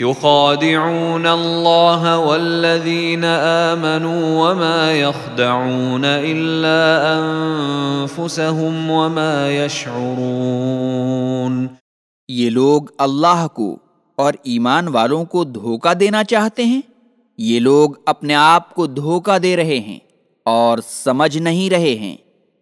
يخادعون الله والذين آمنوا وما يخدعون إلا أنفسهم وما يشعرون یہ لوگ اللہ کو اور ایمان والوں کو دھوکہ دینا چاہتے ہیں۔ یہ لوگ اپنے آپ کو دھوکہ دے رہے ہیں اور سمجھ نہیں رہے ہیں۔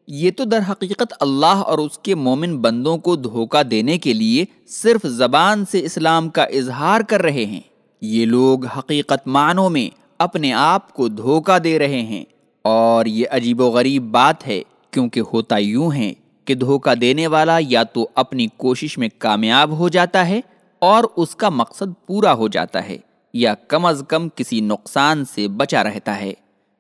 یہ تو در حقیقت اللہ اور اس کے مومن بندوں کو دھوکہ دینے کے لیے صرف زبان سے اسلام کا اظہار کر رہے ہیں۔ یہ لوگ حقیقت معنوں میں اپنے آپ کو دھوکہ دے رہے ہیں۔ اور یہ عجیب و غریب بات ہے، کیونکہ ہوتا یوں ہے کہ دھوکہ دینے والا یا تو اپنی کوشش میں کامیاب ہو جاتا ہے اور اس کا مقصد پورا ہو جاتا ہے، یا کم از کم کسی نقصان سے بچا رہتا ہے۔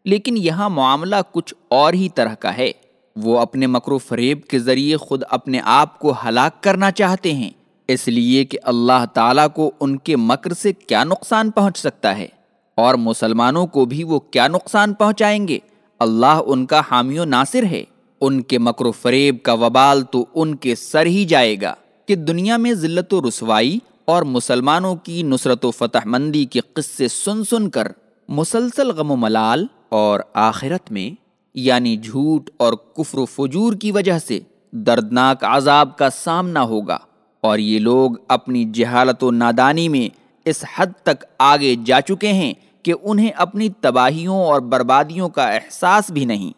لیکن یہاں معاملہ کچھ اور ہی طرح کا ہے۔ وہ اپنے مکر و فریب کے ذریعے خود اپنے آپ کو ہلاک کرنا چاہتے ہیں۔ اس لیے کہ اللہ تعالیٰ کو ان کے مکر سے کیا نقصان پہنچ سکتا ہے اور مسلمانوں کو بھی وہ کیا نقصان پہنچائیں گے۔ اللہ ان کا حامی و ناصر ہے۔ ان کے مکر و فریب کا وبال تو ان کے سر ہی جائے گا کہ دنیا میں ذلت و رسوائی اور مسلمانوں کی نصرت و فتح مندی کے قصے سن سن کر مسلسل غم و ملال اور آخرت میں یعنی جھوٹ اور کفر و فجور کی وجہ سے دردناک عذاب کا سامنا ہوگا اور یہ لوگ اپنی جہالت و نادانی میں اس حد تک آگے جا چکے ہیں کہ انہیں اپنی تباہیوں اور بربادیوں کا احساس بھی نہیں۔